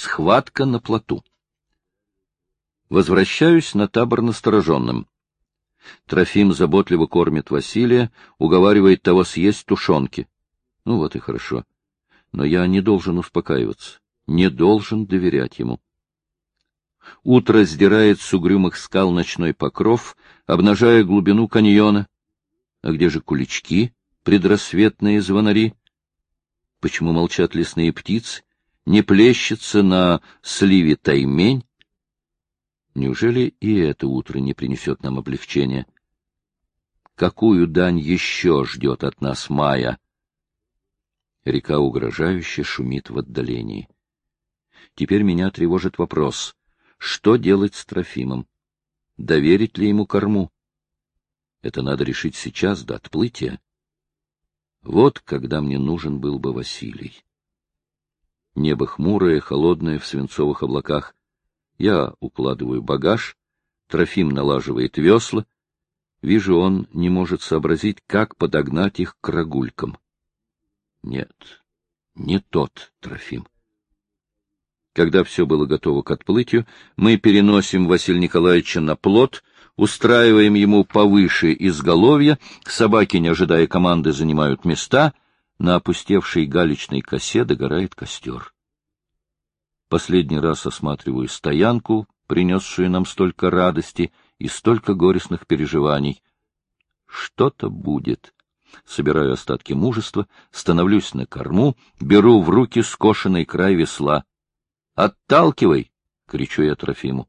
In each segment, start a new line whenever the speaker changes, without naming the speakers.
Схватка на плоту. Возвращаюсь на табор настороженным. Трофим заботливо кормит Василия, уговаривает того съесть тушенки. Ну вот и хорошо. Но я не должен успокаиваться, не должен доверять ему. Утро сдирает с угрюмых скал ночной покров, обнажая глубину каньона. А где же кулички, предрассветные звонари? Почему молчат лесные птицы? Не плещется на сливе таймень? Неужели и это утро не принесет нам облегчения? Какую дань еще ждет от нас Майя? Река угрожающе шумит в отдалении. Теперь меня тревожит вопрос, что делать с Трофимом? Доверить ли ему корму? Это надо решить сейчас, до отплытия. Вот когда мне нужен был бы Василий. Небо хмурое, холодное, в свинцовых облаках. Я укладываю багаж, Трофим налаживает весла. Вижу, он не может сообразить, как подогнать их к рогулькам. Нет, не тот Трофим. Когда все было готово к отплытию, мы переносим Василия Николаевича на плот, устраиваем ему повыше изголовья, собаки, не ожидая команды, занимают места, на опустевшей галечной косе догорает костер. Последний раз осматриваю стоянку, принесшую нам столько радости и столько горестных переживаний. Что-то будет. Собираю остатки мужества, становлюсь на корму, беру в руки скошенный край весла. «Отталкивай!» — кричу я Трофиму.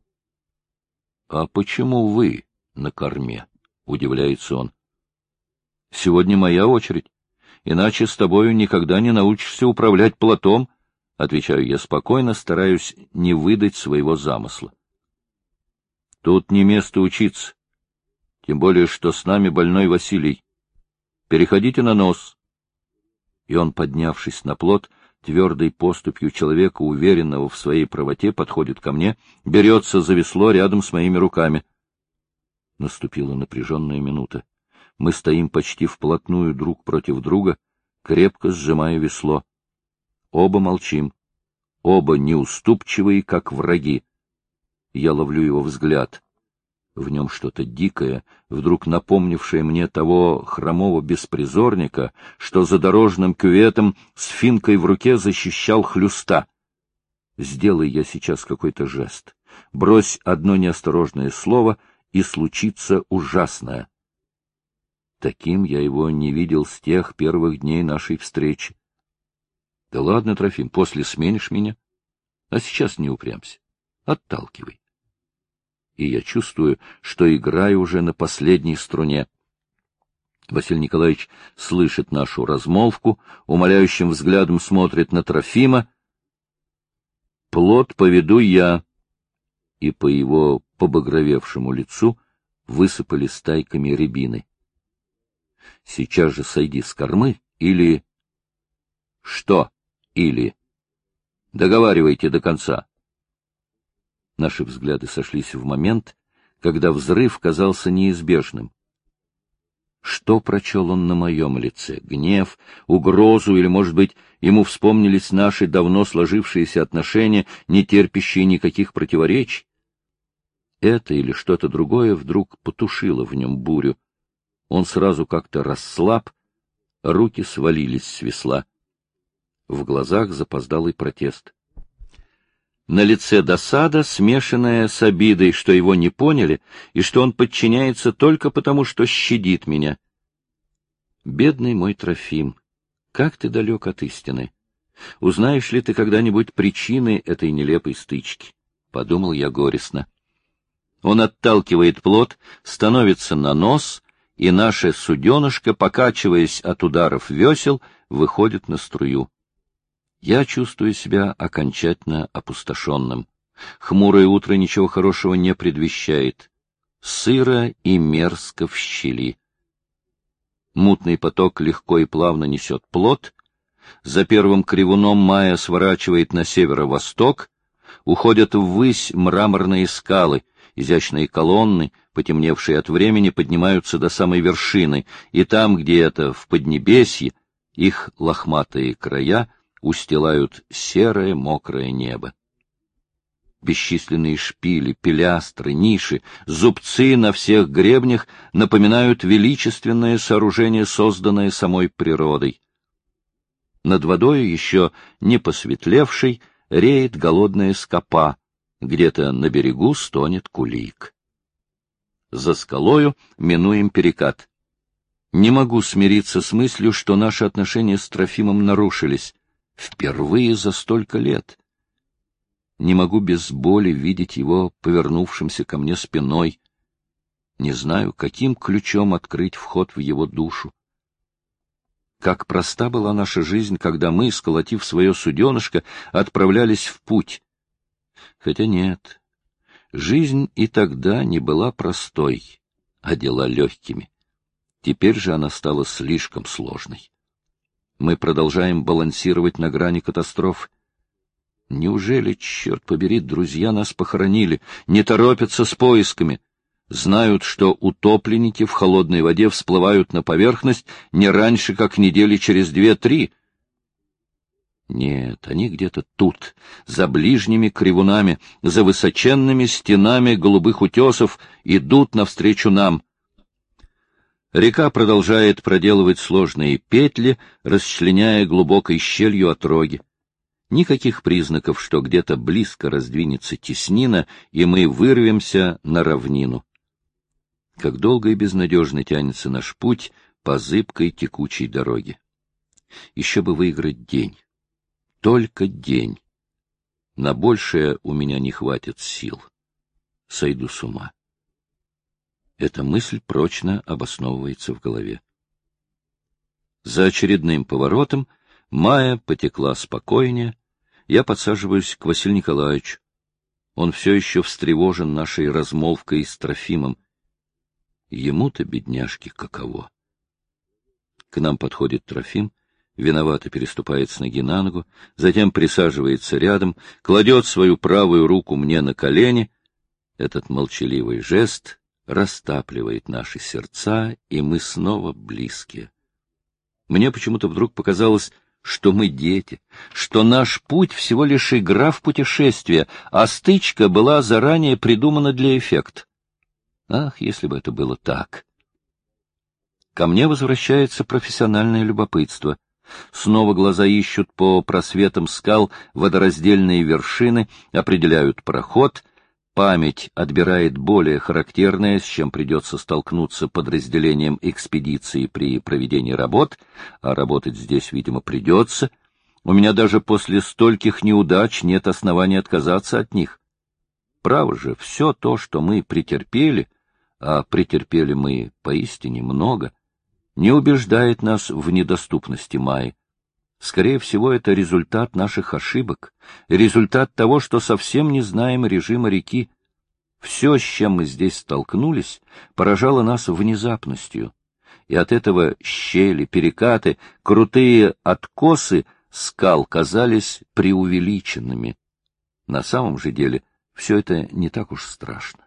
«А почему вы на корме?» — удивляется он. «Сегодня моя очередь. Иначе с тобою никогда не научишься управлять плотом, Отвечаю я спокойно, стараюсь не выдать своего замысла. Тут не место учиться. Тем более, что с нами больной Василий. Переходите на нос. И он, поднявшись на плот, твердой поступью человека, уверенного в своей правоте, подходит ко мне, берется за весло рядом с моими руками. Наступила напряженная минута. Мы стоим почти вплотную друг против друга, крепко сжимая весло. Оба молчим. Оба неуступчивые, как враги. Я ловлю его взгляд. В нем что-то дикое, вдруг напомнившее мне того хромого беспризорника, что за дорожным кюветом с финкой в руке защищал хлюста. Сделай я сейчас какой-то жест. Брось одно неосторожное слово, и случится ужасное. Таким я его не видел с тех первых дней нашей встречи. — Да ладно, Трофим, после сменишь меня. А сейчас не упрямся. Отталкивай. И я чувствую, что играю уже на последней струне. Василий Николаевич слышит нашу размолвку, умоляющим взглядом смотрит на Трофима. Плод поведу я. И по его побагровевшему лицу высыпали стайками рябины. Сейчас же сойди с кормы или... Что? или «Договаривайте до конца». Наши взгляды сошлись в момент, когда взрыв казался неизбежным. Что прочел он на моем лице? Гнев, угрозу или, может быть, ему вспомнились наши давно сложившиеся отношения, не терпящие никаких противоречий? Это или что-то другое вдруг потушило в нем бурю. Он сразу как-то расслаб, руки свалились с весла в глазах запоздалый протест. На лице досада, смешанная с обидой, что его не поняли, и что он подчиняется только потому, что щадит меня. Бедный мой Трофим, как ты далек от истины! Узнаешь ли ты когда-нибудь причины этой нелепой стычки? — подумал я горестно. Он отталкивает плод, становится на нос, и наше суденышко, покачиваясь от ударов весел, выходит на струю. Я чувствую себя окончательно опустошенным. Хмурое утро ничего хорошего не предвещает. Сыро и мерзко в щели. Мутный поток легко и плавно несет плод. За первым кривуном мая сворачивает на северо-восток. Уходят ввысь мраморные скалы, изящные колонны, потемневшие от времени, поднимаются до самой вершины, и там, где это в Поднебесье, их лохматые края — устилают серое мокрое небо. Бесчисленные шпили, пилястры, ниши, зубцы на всех гребнях напоминают величественное сооружение, созданное самой природой. Над водою еще не посветлевший реет голодная скопа, где-то на берегу стонет кулик. За скалою минуем перекат. Не могу смириться с мыслью, что наши отношения с Трофимом нарушились. Впервые за столько лет. Не могу без боли видеть его повернувшимся ко мне спиной. Не знаю, каким ключом открыть вход в его душу. Как проста была наша жизнь, когда мы, сколотив свое суденышко, отправлялись в путь. Хотя нет, жизнь и тогда не была простой, а дела легкими. Теперь же она стала слишком сложной. Мы продолжаем балансировать на грани катастрофы. Неужели, черт побери, друзья нас похоронили, не торопятся с поисками? Знают, что утопленники в холодной воде всплывают на поверхность не раньше, как недели через две-три. Нет, они где-то тут, за ближними кривунами, за высоченными стенами голубых утесов, идут навстречу нам. Река продолжает проделывать сложные петли, расчленяя глубокой щелью отроги. Никаких признаков, что где-то близко раздвинется теснина, и мы вырвемся на равнину. Как долго и безнадежно тянется наш путь по зыбкой текучей дороге. Еще бы выиграть день. Только день. На большее у меня не хватит сил. Сойду с ума. Эта мысль прочно обосновывается в голове. За очередным поворотом Майя потекла спокойнее, я подсаживаюсь к Василию Николаевичу. Он все еще встревожен нашей размолвкой с Трофимом. Ему-то, бедняжки, каково. К нам подходит Трофим, виновато переступает с ноги на ногу, затем присаживается рядом, кладет свою правую руку мне на колени. Этот молчаливый жест растапливает наши сердца, и мы снова близкие. Мне почему-то вдруг показалось, что мы дети, что наш путь всего лишь игра в путешествие, а стычка была заранее придумана для эффекта. Ах, если бы это было так! Ко мне возвращается профессиональное любопытство. Снова глаза ищут по просветам скал водораздельные вершины, определяют проход, Память отбирает более характерное, с чем придется столкнуться подразделением экспедиции при проведении работ, а работать здесь, видимо, придется. У меня даже после стольких неудач нет основания отказаться от них. Право же, все то, что мы претерпели, а претерпели мы поистине много, не убеждает нас в недоступности Майи. Скорее всего, это результат наших ошибок, результат того, что совсем не знаем режима реки. Все, с чем мы здесь столкнулись, поражало нас внезапностью, и от этого щели, перекаты, крутые откосы скал казались преувеличенными. На самом же деле все это не так уж страшно.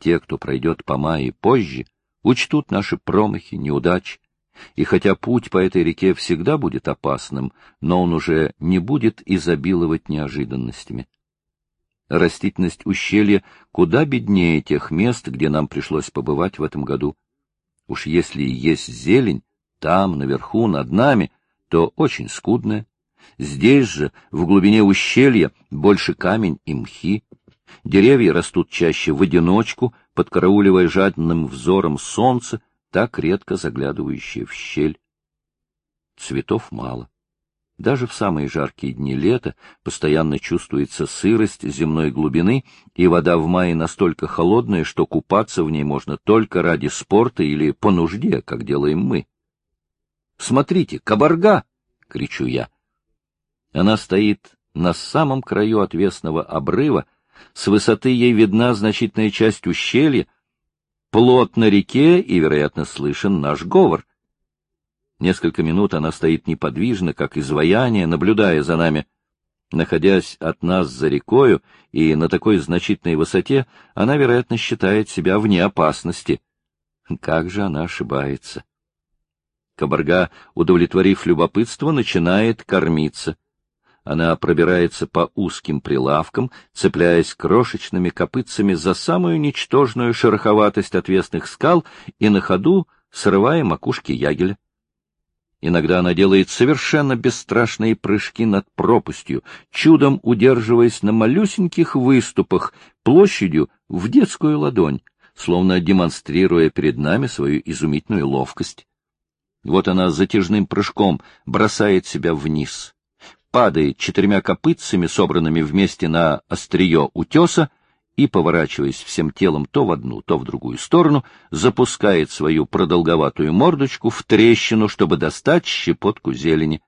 Те, кто пройдет по Майе позже, учтут наши промахи, неудачи, и хотя путь по этой реке всегда будет опасным, но он уже не будет изобиловать неожиданностями. Растительность ущелья куда беднее тех мест, где нам пришлось побывать в этом году. Уж если и есть зелень, там, наверху, над нами, то очень скудная. Здесь же, в глубине ущелья, больше камень и мхи. Деревья растут чаще в одиночку, подкарауливая жадным взором солнце, так редко заглядывающие в щель. Цветов мало. Даже в самые жаркие дни лета постоянно чувствуется сырость земной глубины, и вода в мае настолько холодная, что купаться в ней можно только ради спорта или по нужде, как делаем мы. «Смотрите, кабарга!» — кричу я. Она стоит на самом краю отвесного обрыва, с высоты ей видна значительная часть ущелья, плот на реке, и, вероятно, слышен наш говор. Несколько минут она стоит неподвижно, как изваяние, наблюдая за нами. Находясь от нас за рекою и на такой значительной высоте, она, вероятно, считает себя вне опасности. Как же она ошибается! Кабарга, удовлетворив любопытство, начинает кормиться. Она пробирается по узким прилавкам, цепляясь крошечными копытцами за самую ничтожную шероховатость отвесных скал и на ходу срывая макушки ягеля. Иногда она делает совершенно бесстрашные прыжки над пропастью, чудом удерживаясь на малюсеньких выступах, площадью в детскую ладонь, словно демонстрируя перед нами свою изумительную ловкость. Вот она затяжным прыжком бросает себя вниз, падает четырьмя копытцами, собранными вместе на острие утеса, и, поворачиваясь всем телом то в одну, то в другую сторону, запускает свою продолговатую мордочку в трещину, чтобы достать щепотку зелени.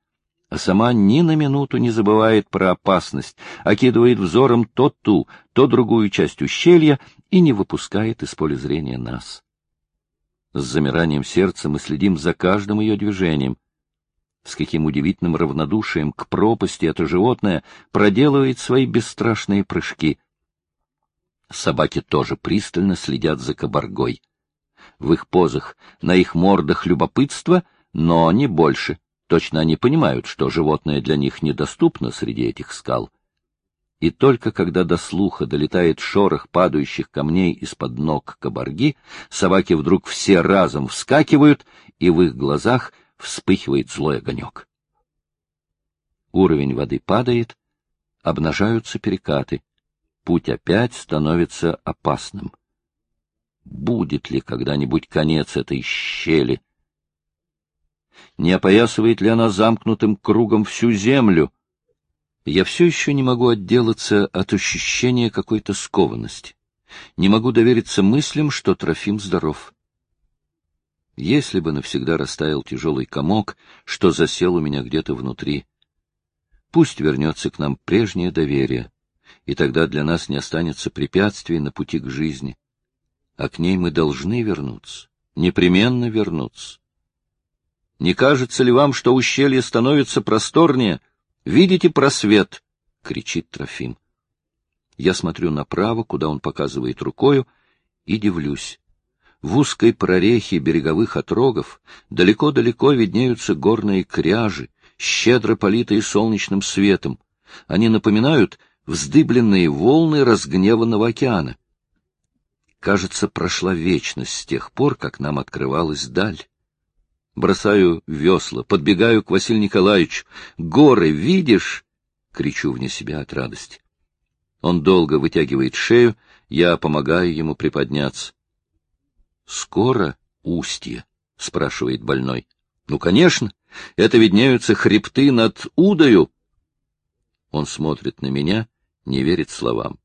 А сама ни на минуту не забывает про опасность, окидывает взором то ту, то другую часть ущелья и не выпускает из поля зрения нас. С замиранием сердца мы следим за каждым ее движением. С каким удивительным равнодушием к пропасти это животное проделывает свои бесстрашные прыжки — Собаки тоже пристально следят за кабаргой. В их позах, на их мордах любопытство, но не больше. Точно они понимают, что животное для них недоступно среди этих скал. И только когда до слуха долетает шорох падающих камней из-под ног кабарги, собаки вдруг все разом вскакивают, и в их глазах вспыхивает злой огонек. Уровень воды падает, обнажаются перекаты путь опять становится опасным. Будет ли когда-нибудь конец этой щели? Не опоясывает ли она замкнутым кругом всю землю? Я все еще не могу отделаться от ощущения какой-то скованности. Не могу довериться мыслям, что Трофим здоров. Если бы навсегда растаял тяжелый комок, что засел у меня где-то внутри, пусть вернется к нам прежнее доверие и тогда для нас не останется препятствий на пути к жизни. А к ней мы должны вернуться, непременно вернуться. Не кажется ли вам, что ущелье становится просторнее? Видите просвет? — кричит Трофим. Я смотрю направо, куда он показывает рукою, и дивлюсь. В узкой прорехе береговых отрогов далеко-далеко виднеются горные кряжи, щедро политые солнечным светом. Они напоминают вздыбленные волны разгневанного океана. Кажется, прошла вечность с тех пор, как нам открывалась даль. Бросаю весла, подбегаю к Василию Николаевичу. «Горы, видишь?» — кричу вне себя от радости. Он долго вытягивает шею, я помогаю ему приподняться. «Скоро устье?» — спрашивает больной. «Ну, конечно, это виднеются хребты над Удою». Он смотрит на меня, не верит словам.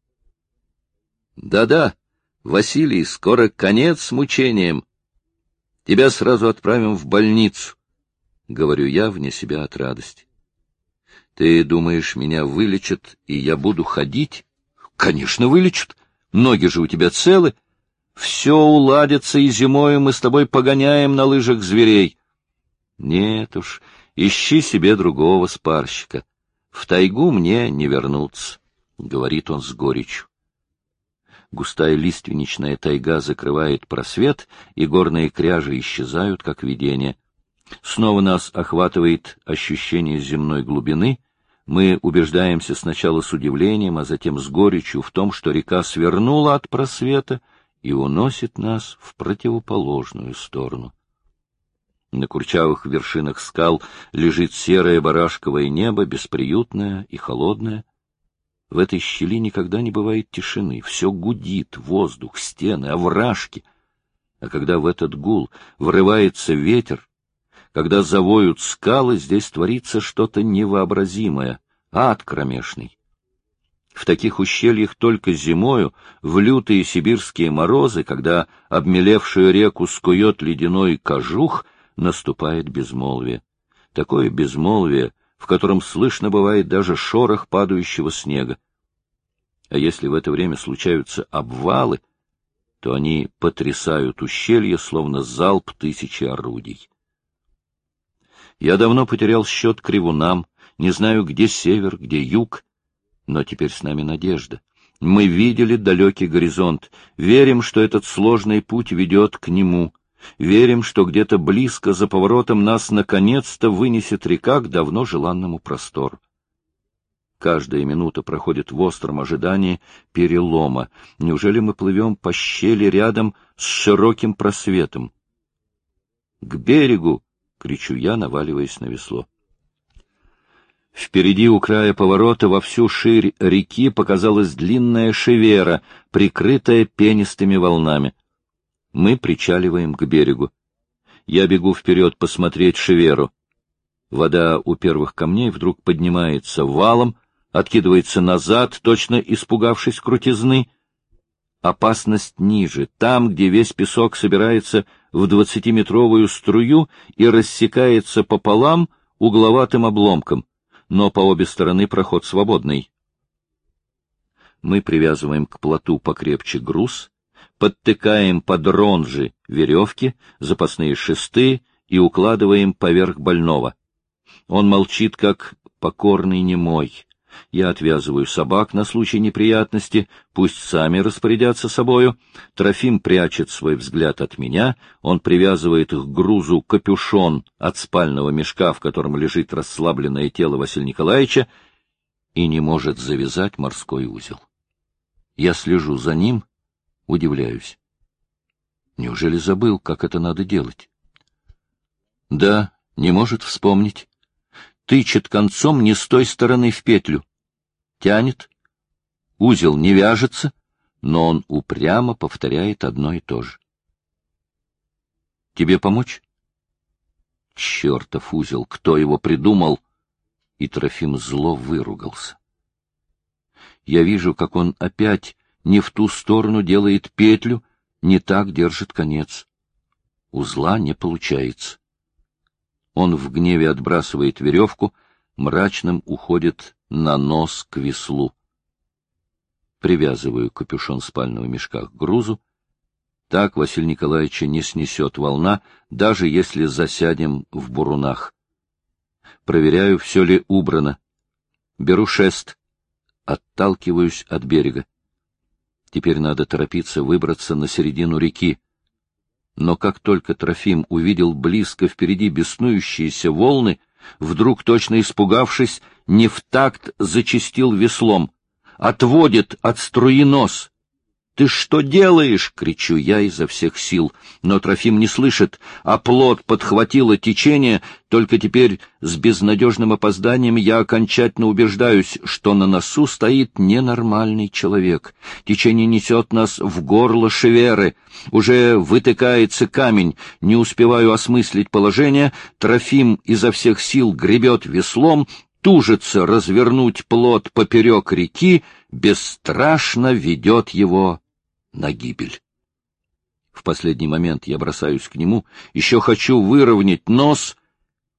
«Да-да, Василий, скоро конец с мучением. Тебя сразу отправим в больницу», — говорю я вне себя от радости. «Ты думаешь, меня вылечат, и я буду ходить?» «Конечно, вылечат. Ноги же у тебя целы. Все уладится, и зимой мы с тобой погоняем на лыжах зверей». «Нет уж, ищи себе другого спарщика. В тайгу мне не вернуться». — говорит он с горечью. Густая лиственничная тайга закрывает просвет, и горные кряжи исчезают, как видение. Снова нас охватывает ощущение земной глубины. Мы убеждаемся сначала с удивлением, а затем с горечью в том, что река свернула от просвета и уносит нас в противоположную сторону. На курчавых вершинах скал лежит серое барашковое небо, бесприютное и холодное. В этой щели никогда не бывает тишины, все гудит, воздух, стены, овражки. А когда в этот гул врывается ветер, когда завоют скалы, здесь творится что-то невообразимое, ад кромешный. В таких ущельях только зимою, в лютые сибирские морозы, когда обмелевшую реку скует ледяной кожух, наступает безмолвие. Такое безмолвие, в котором слышно бывает даже шорох падающего снега. А если в это время случаются обвалы, то они потрясают ущелье, словно залп тысячи орудий. Я давно потерял счет кривунам, не знаю, где север, где юг, но теперь с нами надежда. Мы видели далекий горизонт, верим, что этот сложный путь ведет к нему — Верим, что где-то близко за поворотом нас наконец-то вынесет река к давно желанному простору. Каждая минута проходит в остром ожидании перелома. Неужели мы плывем по щели рядом с широким просветом? — К берегу! — кричу я, наваливаясь на весло. Впереди у края поворота во всю ширь реки показалась длинная шевера, прикрытая пенистыми волнами. Мы причаливаем к берегу. Я бегу вперед посмотреть шеверу. Вода у первых камней вдруг поднимается валом, откидывается назад, точно испугавшись крутизны. Опасность ниже, там, где весь песок собирается в двадцатиметровую струю и рассекается пополам угловатым обломком, но по обе стороны проход свободный. Мы привязываем к плоту покрепче груз, подтыкаем под ронжи веревки, запасные шесты и укладываем поверх больного. Он молчит, как покорный немой. Я отвязываю собак на случай неприятности, пусть сами распорядятся собою. Трофим прячет свой взгляд от меня, он привязывает к грузу капюшон от спального мешка, в котором лежит расслабленное тело Василия Николаевича, и не может завязать морской узел. Я слежу за ним, удивляюсь. Неужели забыл, как это надо делать? Да, не может вспомнить. Тычет концом не с той стороны в петлю тянет, узел не вяжется, но он упрямо повторяет одно и то же. Тебе помочь? Чертов узел, кто его придумал? И Трофим зло выругался. Я вижу, как он опять не в ту сторону делает петлю, не так держит конец. Узла не получается. Он в гневе отбрасывает веревку, мрачным уходит на нос к веслу. Привязываю капюшон спального мешка к грузу. Так Василий Николаевича не снесет волна, даже если засядем в бурунах. Проверяю, все ли убрано. Беру шест. Отталкиваюсь от берега. Теперь надо торопиться выбраться на середину реки. Но как только Трофим увидел близко впереди беснующиеся волны, вдруг, точно испугавшись, не в такт зачистил веслом. Отводит от струи нос. «Ты что делаешь?» — кричу я изо всех сил. Но Трофим не слышит, а плод подхватило течение, только теперь с безнадежным опозданием я окончательно убеждаюсь, что на носу стоит ненормальный человек. Течение несет нас в горло шеверы. Уже вытыкается камень. Не успеваю осмыслить положение. Трофим изо всех сил гребет веслом, тужится развернуть плод поперек реки, бесстрашно ведет его на гибель. В последний момент я бросаюсь к нему, еще хочу выровнять нос.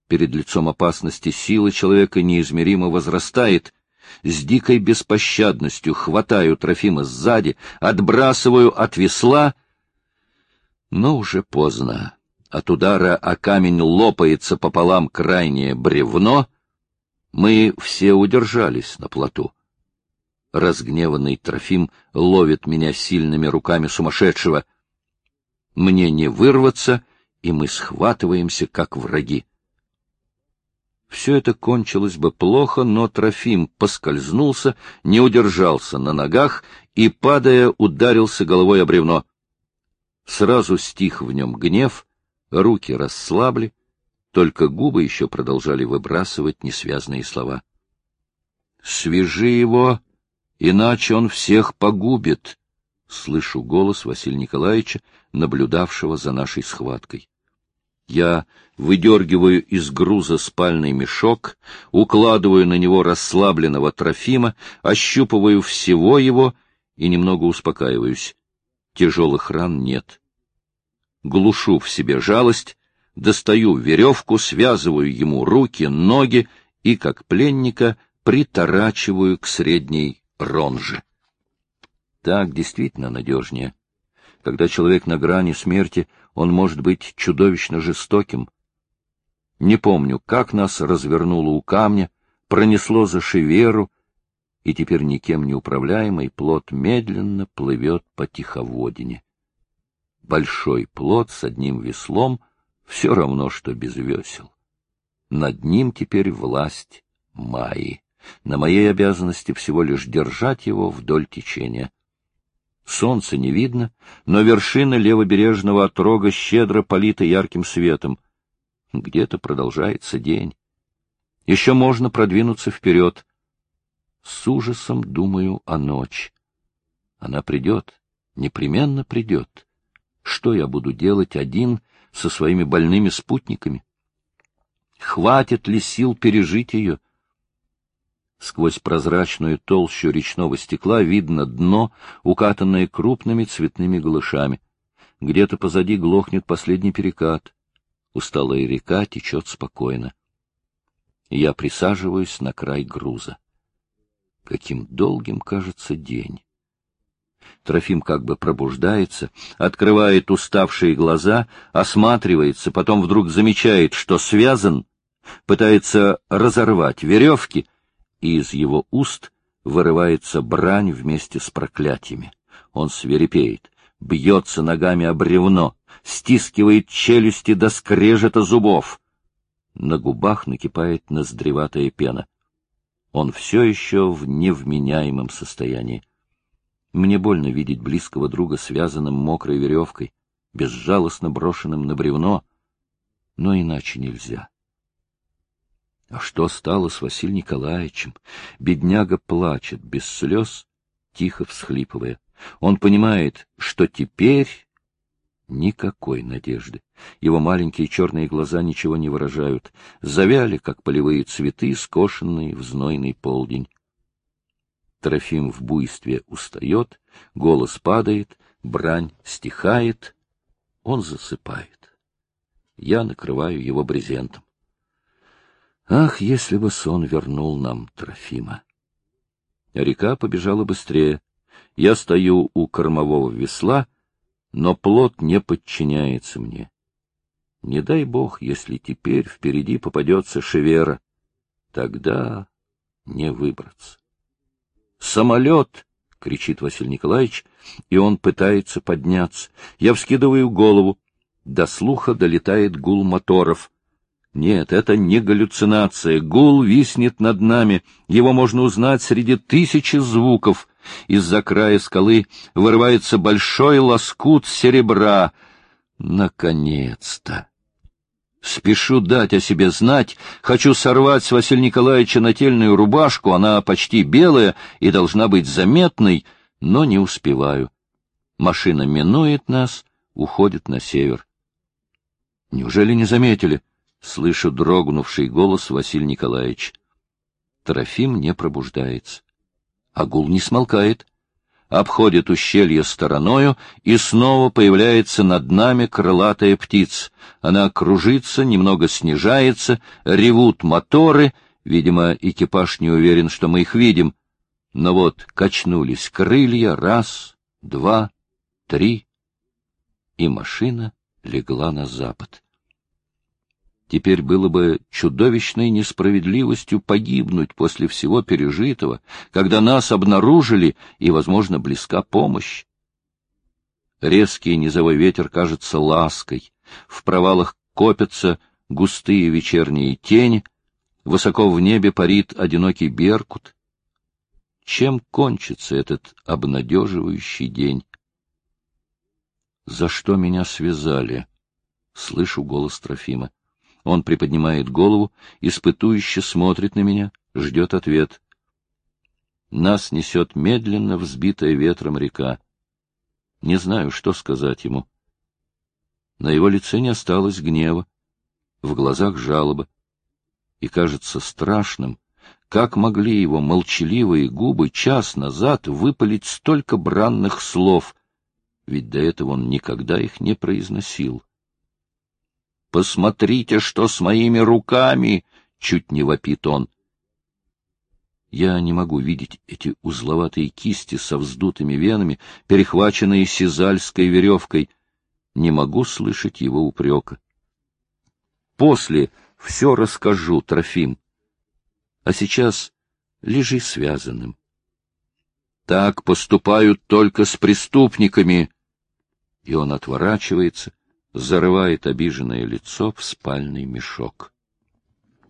Перед лицом опасности сила человека неизмеримо возрастает. С дикой беспощадностью хватаю Трофима сзади, отбрасываю от весла, но уже поздно. От удара о камень лопается пополам крайнее бревно — мы все удержались на плоту. Разгневанный Трофим ловит меня сильными руками сумасшедшего. Мне не вырваться, и мы схватываемся, как враги. Все это кончилось бы плохо, но Трофим поскользнулся, не удержался на ногах и, падая, ударился головой о бревно. Сразу стих в нем гнев, руки расслабли, только губы еще продолжали выбрасывать несвязные слова. — Свяжи его, иначе он всех погубит! — слышу голос Василия Николаевича, наблюдавшего за нашей схваткой. Я выдергиваю из груза спальный мешок, укладываю на него расслабленного Трофима, ощупываю всего его и немного успокаиваюсь. Тяжелых ран нет. Глушу в себе жалость достаю веревку, связываю ему руки, ноги и, как пленника, приторачиваю к средней ронже. Так действительно надежнее. Когда человек на грани смерти, он может быть чудовищно жестоким. Не помню, как нас развернуло у камня, пронесло за шеверу, и теперь никем не управляемый плод медленно плывет по тиховодине. Большой плод с одним веслом — все равно, что без весел. Над ним теперь власть Майи. На моей обязанности всего лишь держать его вдоль течения. Солнца не видно, но вершина левобережного отрога щедро полита ярким светом. Где-то продолжается день. Еще можно продвинуться вперед. С ужасом думаю о ночь. Она придет, непременно придет. Что я буду делать один со своими больными спутниками? Хватит ли сил пережить ее? Сквозь прозрачную толщу речного стекла видно дно, укатанное крупными цветными голышами. Где-то позади глохнет последний перекат. Усталая река течет спокойно. Я присаживаюсь на край груза. Каким долгим кажется день. Трофим как бы пробуждается, открывает уставшие глаза, осматривается, потом вдруг замечает, что связан, пытается разорвать веревки, и из его уст вырывается брань вместе с проклятиями. Он свирепеет, бьется ногами о бревно, стискивает челюсти до скрежета зубов. На губах накипает ноздреватая пена. Он все еще в невменяемом состоянии. Мне больно видеть близкого друга связанным мокрой веревкой, безжалостно брошенным на бревно, но иначе нельзя. А что стало с Василием Николаевичем? Бедняга плачет, без слез, тихо всхлипывая. Он понимает, что теперь никакой надежды. Его маленькие черные глаза ничего не выражают, завяли, как полевые цветы, скошенные в знойный полдень. Трофим в буйстве устает, голос падает, брань стихает, он засыпает. Я накрываю его брезентом. Ах, если бы сон вернул нам Трофима! Река побежала быстрее. Я стою у кормового весла, но плот не подчиняется мне. Не дай бог, если теперь впереди попадется шевера. Тогда не выбраться. «Самолет!» — кричит Василий Николаевич, и он пытается подняться. Я вскидываю голову. До слуха долетает гул моторов. Нет, это не галлюцинация. Гул виснет над нами. Его можно узнать среди тысячи звуков. Из-за края скалы вырывается большой лоскут серебра. Наконец-то! Спешу дать о себе знать, хочу сорвать с Василия Николаевича нательную рубашку, она почти белая и должна быть заметной, но не успеваю. Машина минует нас, уходит на север. Неужели не заметили? Слышу дрогнувший голос Василия Николаевич. Трофим не пробуждается. Агул не смолкает обходит ущелье стороною, и снова появляется над нами крылатая птица. Она кружится, немного снижается, ревут моторы, видимо, экипаж не уверен, что мы их видим. Но вот качнулись крылья, раз, два, три, и машина легла на запад. Теперь было бы чудовищной несправедливостью погибнуть после всего пережитого, когда нас обнаружили и, возможно, близка помощь. Резкий низовой ветер кажется лаской, в провалах копятся густые вечерние тени, высоко в небе парит одинокий беркут. Чем кончится этот обнадеживающий день? «За что меня связали?» — слышу голос Трофима. Он приподнимает голову, испытующе смотрит на меня, ждет ответ. Нас несет медленно взбитая ветром река. Не знаю, что сказать ему. На его лице не осталось гнева, в глазах жалоба. И кажется страшным, как могли его молчаливые губы час назад выпалить столько бранных слов, ведь до этого он никогда их не произносил. Посмотрите, что с моими руками! — чуть не вопит он. Я не могу видеть эти узловатые кисти со вздутыми венами, перехваченные сизальской веревкой. Не могу слышать его упрека. После все расскажу, Трофим. А сейчас лежи связанным. Так поступают только с преступниками. И он отворачивается, зарывает обиженное лицо в спальный мешок.